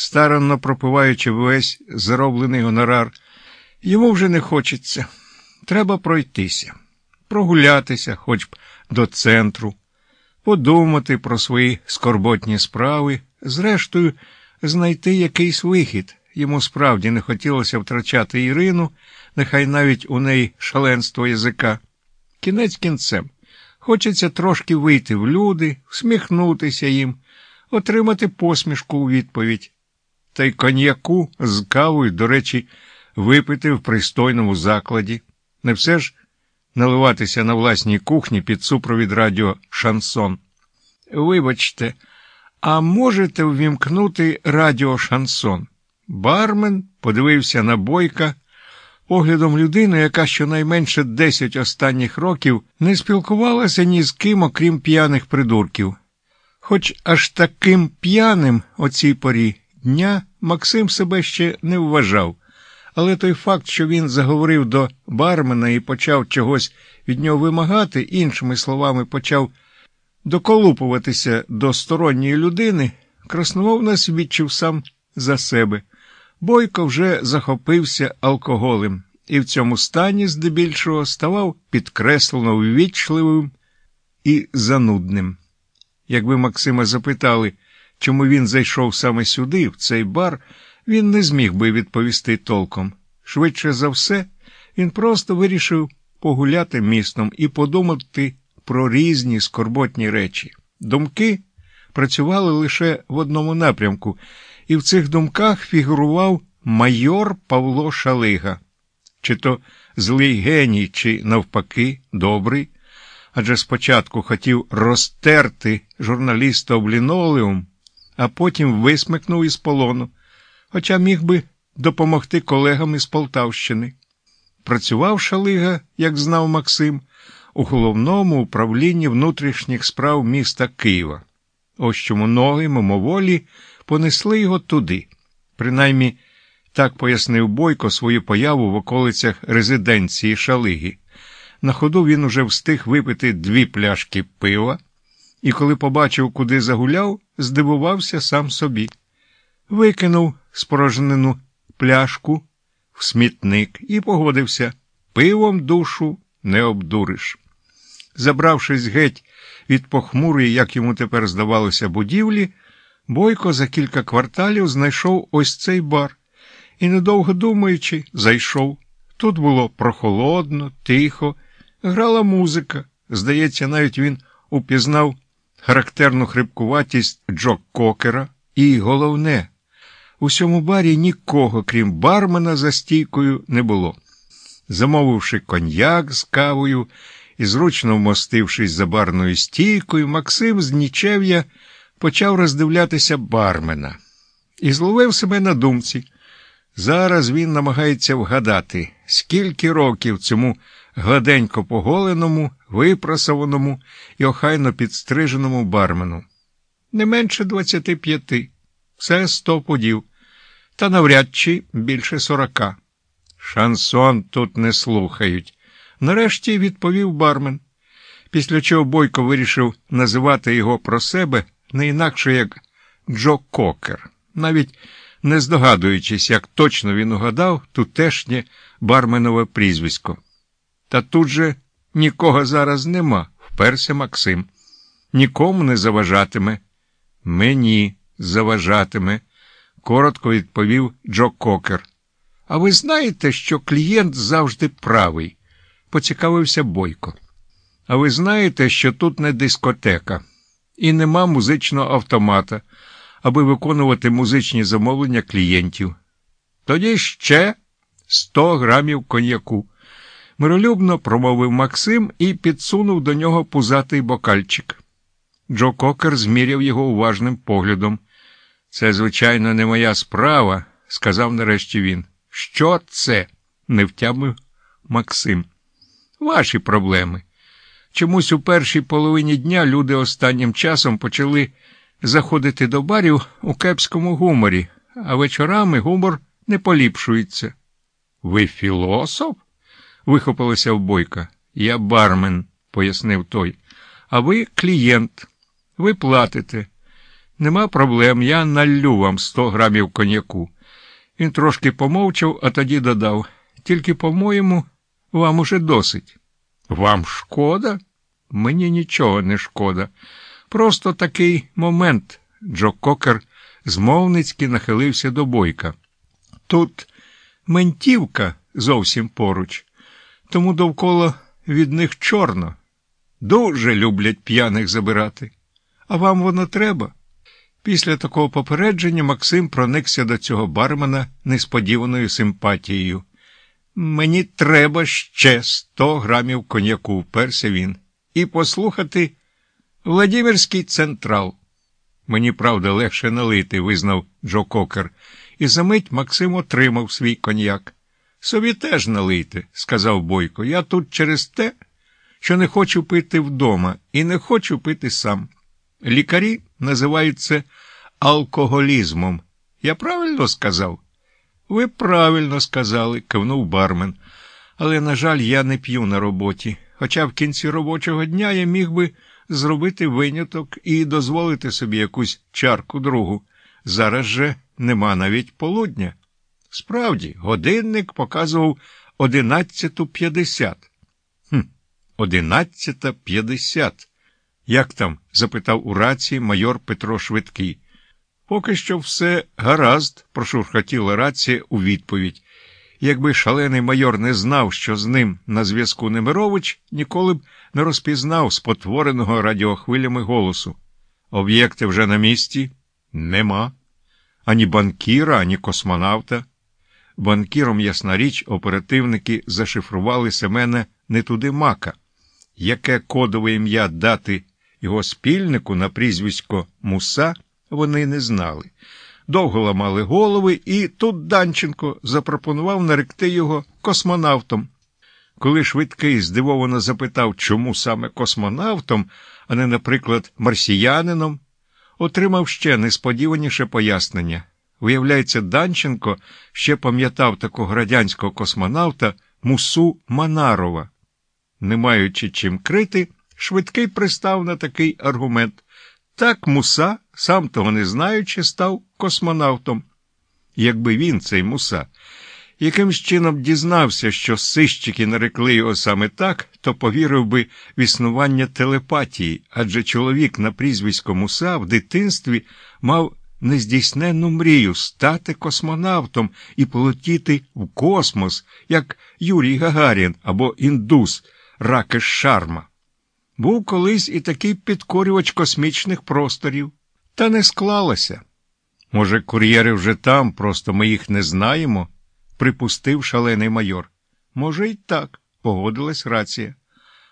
старанно пропиваючи весь зароблений гонорар, йому вже не хочеться. Треба пройтися, прогулятися хоч б до центру, подумати про свої скорботні справи, зрештою, знайти якийсь вихід. Йому справді не хотілося втрачати Ірину, нехай навіть у неї шаленство язика. Кінець кінцем. Хочеться трошки вийти в люди, всміхнутися їм, отримати посмішку у відповідь. Та й коньяку з кавою, до речі, випити в пристойному закладі. Не все ж наливатися на власній кухні під супровід радіо Шансон. Вибачте, а можете ввімкнути радіо Шансон? Бармен подивився на бойка поглядом людини, яка щонайменше десять останніх років не спілкувалася ні з ким, окрім п'яних придурків. Хоч аж таким п'яним о цій порі дня Максим себе ще не вважав, але той факт, що він заговорив до бармена і почав чогось від нього вимагати, іншими словами, почав доколупуватися до сторонньої людини, красномовно свідчив сам за себе. Бойко вже захопився алкоголем і в цьому стані, здебільшого, ставав підкреслено ввічливим і занудним. Якби Максима запитали, чому він зайшов саме сюди, в цей бар, він не зміг би відповісти толком. Швидше за все, він просто вирішив погуляти містом і подумати про різні скорботні речі. Думки працювали лише в одному напрямку, і в цих думках фігурував майор Павло Шалига, чи то злий геній, чи, навпаки, добрий. Адже спочатку хотів розтерти журналіста об лінолеум, а потім висмикнув із полону, хоча міг би допомогти колегам із Полтавщини. Працював Шалига, як знав Максим, у головному управлінні внутрішніх справ міста Києва. Ось чому ноги мимоволі понесли його туди. Принаймні, так пояснив Бойко свою появу в околицях резиденції Шалиги. На ходу він уже встиг випити дві пляшки пива, і коли побачив, куди загуляв, здивувався сам собі. Викинув спорожнену пляшку в смітник і погодився пивом душу не обдуриш. Забравшись геть від похмурої, як йому тепер здавалося, будівлі, Бойко за кілька кварталів знайшов ось цей бар і, недовго думаючи, зайшов. Тут було прохолодно, тихо, грала музика. Здається, навіть він упізнав характерну хрипкуватість Джо Кокера. І головне, у цьому барі нікого, крім бармена, за стійкою не було. Замовивши коньяк з кавою і зручно вмостившись за барною стійкою, Максим з нічев'я почав роздивлятися бармена і зловив себе на думці. Зараз він намагається вгадати, скільки років цьому гладенько поголеному, випрасованому і охайно підстриженому бармену. Не менше двадцяти п'яти. Це сто подів, та навряд чи більше сорока. Шансон тут не слухають. Нарешті відповів бармен, після чого Бойко вирішив називати його про себе не інакше як Джо Кокер, навіть не здогадуючись, як точно він угадав тутешнє барменове прізвисько. Та тут же нікого зараз нема, вперся Максим. Нікому не заважатиме. Мені заважатиме, коротко відповів Джо Кокер. А ви знаєте, що клієнт завжди правий, поцікавився Бойко. А ви знаєте, що тут не дискотека і нема музичного автомата, виконувати музичні замовлення клієнтів. Тоді ще сто грамів коньяку. Миролюбно промовив Максим і підсунув до нього пузатий бокальчик. Джо Кокер зміряв його уважним поглядом. Це, звичайно, не моя справа, сказав нарешті він. Що це? не втямив Максим. Ваші проблеми. Чомусь у першій половині дня люди останнім часом почали заходити до барів у кепському гуморі, а вечорами гумор не поліпшується. Ви філософ? вихопилася в бойка. Я бармен, пояснив той. А ви клієнт. Ви платите. Нема проблем, я наллю вам сто грамів коньяку. Він трошки помовчав, а тоді додав. Тільки, по-моєму, вам уже досить. Вам шкода? Мені нічого не шкода. Просто такий момент. Джо Кокер змовницьки нахилився до бойка. Тут ментівка зовсім поруч, тому довкола від них чорно. Дуже люблять п'яних забирати. А вам воно треба? Після такого попередження Максим проникся до цього бармена несподіваною симпатією. Мені треба ще сто грамів коньяку, вперся він, і послухати Владимирський централ. Мені, правда, легше налити, визнав Джо Кокер, і за мить Максим отримав свій коньяк. Собі теж налийте, сказав Бойко. Я тут через те, що не хочу пити вдома і не хочу пити сам. Лікарі називають це алкоголізмом. Я правильно сказав? Ви правильно сказали, кивнув бармен. Але, на жаль, я не п'ю на роботі. Хоча в кінці робочого дня я міг би зробити виняток і дозволити собі якусь чарку другу. Зараз же нема навіть полудня. Справді, годинник показував одинадцяту п'ятдесят. Хм, одинадцята п'ятдесят. Як там? запитав у рації майор Петро Швидкий. Поки що все гаразд, прошурхотіла рація у відповідь. Якби шалений майор не знав, що з ним на зв'язку Немирович, ніколи б не розпізнав спотвореного радіохвилями голосу. Об'єкти вже на місці нема. Ані банкіра, ані космонавта. Банкіром, ясна річ, оперативники зашифрували Семена не туди мака. Яке кодове ім'я дати його спільнику на прізвисько Муса, вони не знали. Довго ламали голови, і тут Данченко запропонував наректи його космонавтом. Коли швидкий здивовано запитав, чому саме космонавтом, а не, наприклад, марсіянином, отримав ще несподіваніше пояснення. Виявляється, Данченко ще пам'ятав такого радянського космонавта Мусу Манарова. Не маючи чим крити, швидкий пристав на такий аргумент. Так Муса, сам того не знаючи, став космонавтом. Якби він, цей Муса, якимсь чином дізнався, що сищики нарекли його саме так, то повірив би в існування телепатії, адже чоловік на прізвисько Муса в дитинстві мав нездійсненну мрію стати космонавтом і полетіти в космос, як Юрій Гагарін або індус Ракеш Шарма. Був колись і такий підкорювач космічних просторів, та не склалося. Може, кур'єри вже там, просто ми їх не знаємо, припустив шалений майор. Може, й так, погодилась рація.